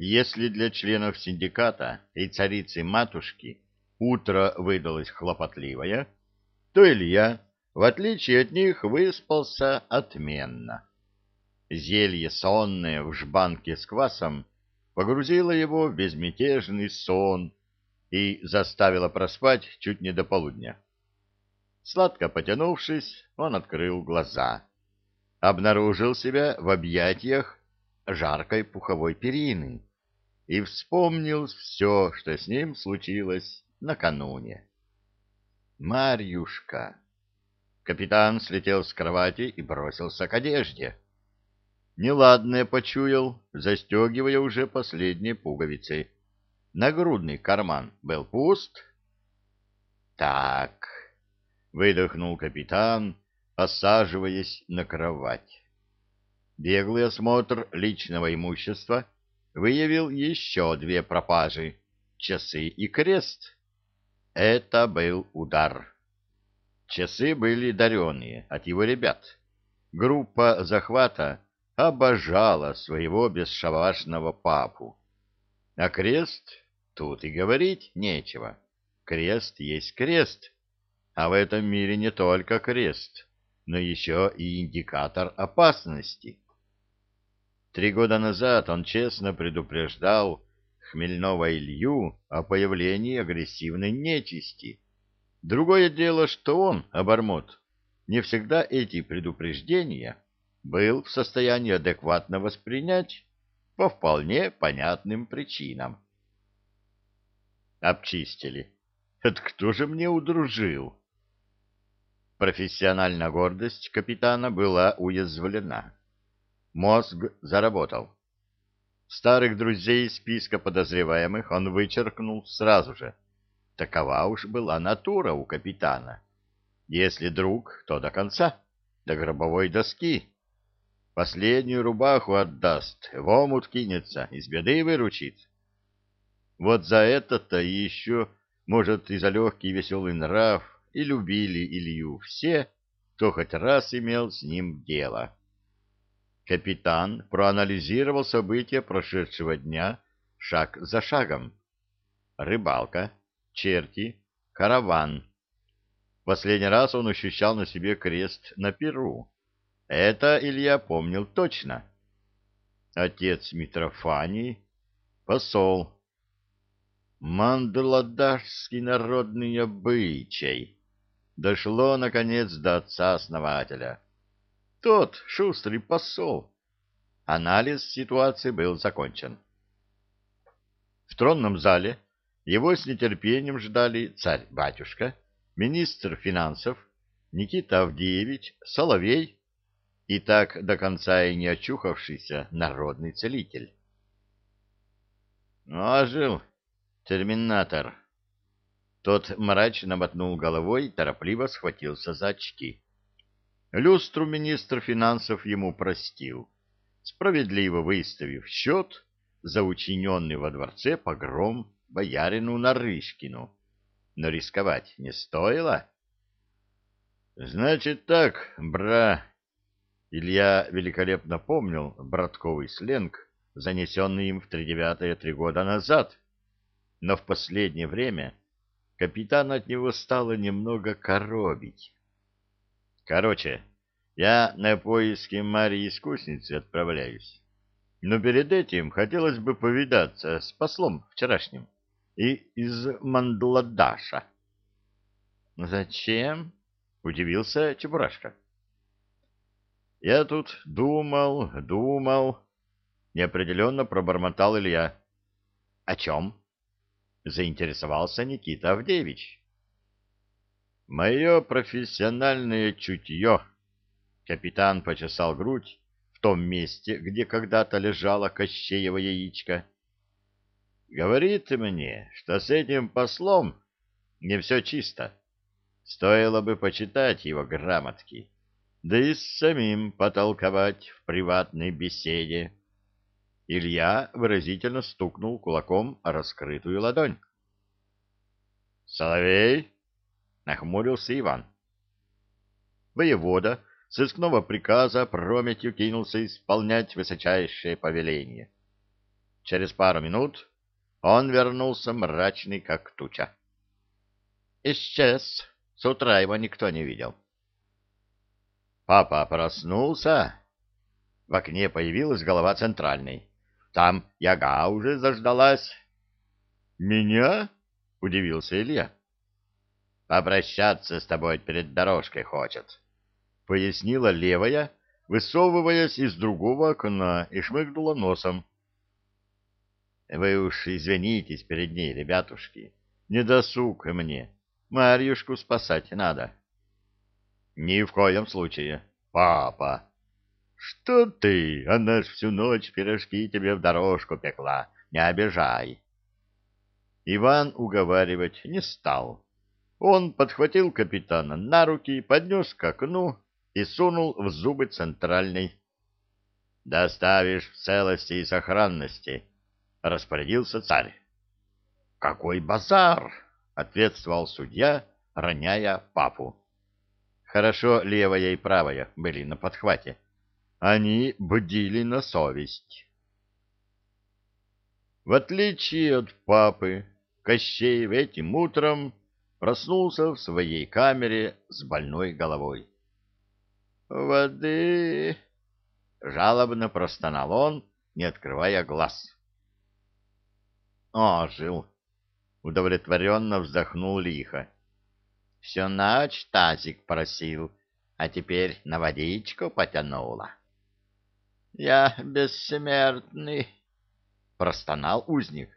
Если для членов синдиката и царицы-матушки утро выдалось хлопотливое, то Илья, в отличие от них, выспался отменно. Зелье сонное в жбанке с квасом погрузило его в безмятежный сон и заставило проспать чуть не до полудня. Сладко потянувшись, он открыл глаза. Обнаружил себя в объятиях жаркой пуховой перины и вспомнил все, что с ним случилось накануне. «Марьюшка!» Капитан слетел с кровати и бросился к одежде. Неладное почуял, застегивая уже последние пуговицы. Нагрудный карман был пуст. «Так», — выдохнул капитан, осаживаясь на кровать. Беглый осмотр личного имущества выявил еще две пропажи — часы и крест. Это был удар. Часы были даренные от его ребят. Группа захвата обожала своего бесшабашного папу. А крест тут и говорить нечего. Крест есть крест, а в этом мире не только крест, но еще и индикатор опасности. Три года назад он честно предупреждал Хмельного Илью о появлении агрессивной нечисти. Другое дело, что он, обормот, не всегда эти предупреждения был в состоянии адекватно воспринять по вполне понятным причинам. Обчистили. Это кто же мне удружил? Профессиональная гордость капитана была уязвлена. Мозг заработал. Старых друзей из списка подозреваемых он вычеркнул сразу же. Такова уж была натура у капитана. Если друг, то до конца, до гробовой доски. Последнюю рубаху отдаст, в омут кинется, из беды выручит. Вот за это-то еще, может, и за легкий веселый нрав, и любили Илью все, кто хоть раз имел с ним дело. Капитан проанализировал события прошедшего дня шаг за шагом. Рыбалка, черти, караван. Последний раз он ощущал на себе крест на Перу. Это Илья помнил точно. Отец Митрофаний, посол. Мандладашский народный обычай. Дошло, наконец, до отца-основателя. Тот шустрый посол. Анализ ситуации был закончен. В тронном зале его с нетерпением ждали царь-батюшка, министр финансов, Никита Авдеевич, Соловей и так до конца и не очухавшийся народный целитель. «Ожил, терминатор!» Тот мрачно мотнул головой и торопливо схватился за очки. Люстру министр финансов ему простил, справедливо выставив счет за учиненный во дворце погром боярину Нарышкину. Но рисковать не стоило. — Значит так, бра... Илья великолепно помнил братковый сленг, занесенный им в тридевятое три года назад, но в последнее время капитан от него стало немного коробить. Короче, я на поиски Марии-искусницы отправляюсь. Но перед этим хотелось бы повидаться с послом вчерашним и из Мандладаша. «Зачем?» — удивился Чебурашка. «Я тут думал, думал...» — неопределенно пробормотал Илья. «О чем?» — заинтересовался Никита Авдеевич. Мое профессиональное чутье. Капитан почесал грудь в том месте, где когда-то лежало Кощеево яичко. Говорит мне, что с этим послом не все чисто. Стоило бы почитать его грамотки, да и с самим потолковать в приватной беседе. Илья выразительно стукнул кулаком о раскрытую ладонь. «Соловей!» Нахмурился Иван. Воевода сыскного приказа прометью кинулся исполнять высочайшее повеление. Через пару минут он вернулся мрачный, как туча. Исчез. С утра его никто не видел. Папа проснулся. В окне появилась голова центральной. Там яга уже заждалась. «Меня?» — удивился Илья. «Попрощаться с тобой перед дорожкой хочет», — пояснила левая, высовываясь из другого окна и шмыгнула носом. «Вы уж извинитесь перед ней, ребятушки, не досуг мне, Марьюшку спасать надо». «Ни в коем случае, папа». «Что ты? Она ж всю ночь пирожки тебе в дорожку пекла, не обижай». Иван уговаривать не стал. Он подхватил капитана на руки, поднес к окну и сунул в зубы центральной. — Доставишь в целости и сохранности, — распорядился царь. — Какой базар! — ответствовал судья, роняя папу. Хорошо левая и правая были на подхвате. Они будили на совесть. В отличие от папы, Кощеев этим утром проснулся в своей камере с больной головой. «Воды!» — жалобно простонал он, не открывая глаз. «Ожил!» — удовлетворенно вздохнул лихо. «Всю ночь тазик просил, а теперь на водичку потянула». «Я бессмертный!» — простонал узник.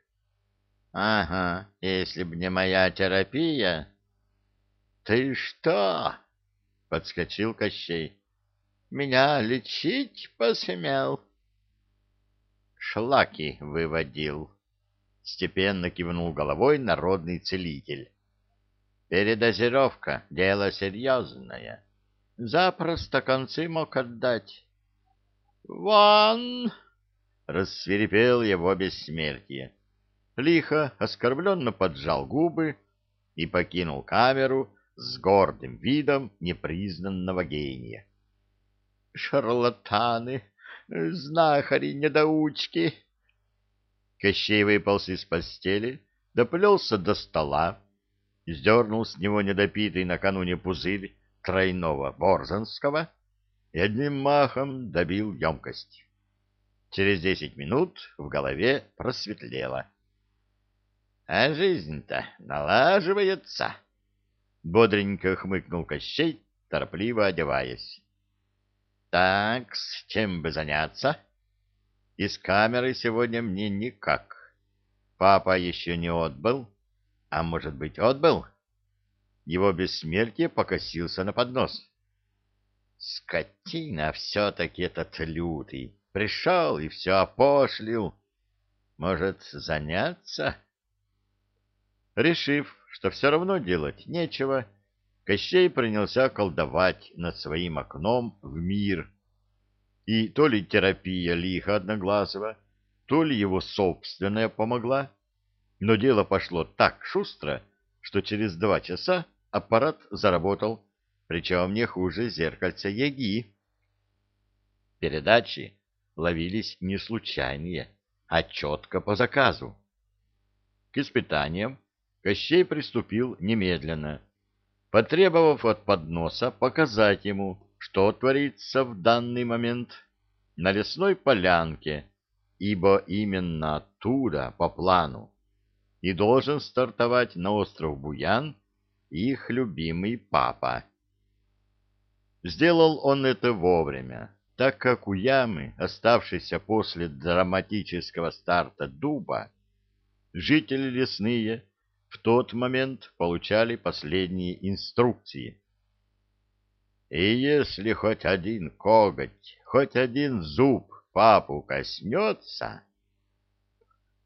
Ага, если б не моя терапия. Ты что? Подскочил Кощей. Меня лечить посмел? Шлаки выводил. Степенно кивнул головой народный целитель. Передозировка — дело серьезное. Запросто концы мог отдать. «Ван!» — рассверепел его бессмертие лихо, оскорбленно поджал губы и покинул камеру с гордым видом непризнанного гения. «Шарлатаны! Знахари-недоучки!» Кощей выполз из постели, доплелся до стола, сдернул с него недопитый накануне пузырь тройного борзанского и одним махом добил емкость. Через десять минут в голове просветлело. А жизнь-то налаживается. Бодренько хмыкнул Кощей, торопливо одеваясь. Так, с чем бы заняться? Из камеры сегодня мне никак. Папа еще не отбыл. А может быть, отбыл? Его бессмертие покосился на поднос. Скотина все-таки этот лютый. Пришел и все опошлил. Может, заняться? Решив, что все равно делать нечего, Кощей принялся колдовать над своим окном в мир. И то ли терапия лиха одноглазого, то ли его собственная помогла, но дело пошло так шустро, что через два часа аппарат заработал, причем не хуже зеркальца Яги. Передачи ловились не случайные, а четко по заказу. К испытаниям Кощей приступил немедленно, потребовав от подноса показать ему, что творится в данный момент на лесной полянке, ибо именно оттуда, по плану, и должен стартовать на остров Буян их любимый папа. Сделал он это вовремя, так как у ямы, оставшейся после драматического старта дуба, жители лесные в тот момент получали последние инструкции. И если хоть один коготь, хоть один зуб папу коснется...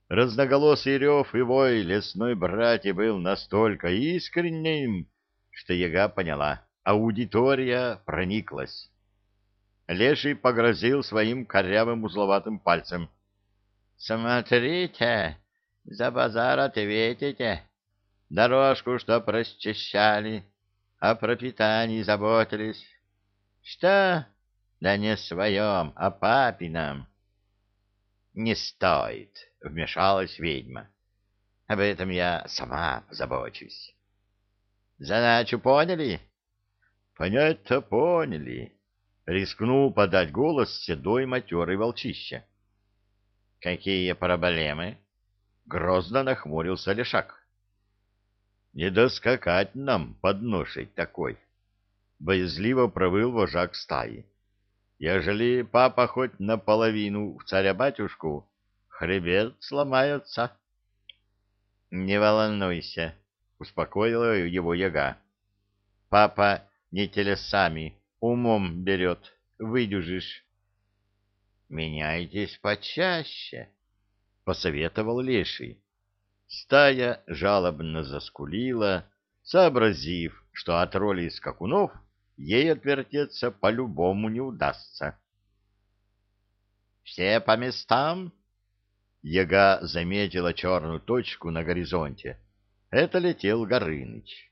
Разноголосый рев и вой лесной братья был настолько искренним, что яга поняла, аудитория прониклась. Леший погрозил своим корявым узловатым пальцем. — Смотрите, за базар ответите. Дорожку что расчищали, о пропитании заботились. Что? Да не своем, а папином. Не стоит, — вмешалась ведьма. Об этом я сама позабочусь. Задачу поняли? Понять-то поняли. Рискнул подать голос седой матерый волчище. Какие проблемы? Грозно нахмурился Лешак. Не доскакать нам под ношей такой. Боязливо провыл вожак стаи. Ежели папа хоть наполовину в царя-батюшку, хребет сломается. — Не волнуйся, — успокоила его яга. — Папа не телесами, умом берет, выдюжишь. — Меняйтесь почаще, — посоветовал леший. Стая жалобно заскулила, сообразив, что от роли скакунов ей отвертеться по-любому не удастся. «Все по местам?» Яга заметила черную точку на горизонте. Это летел Горыныч.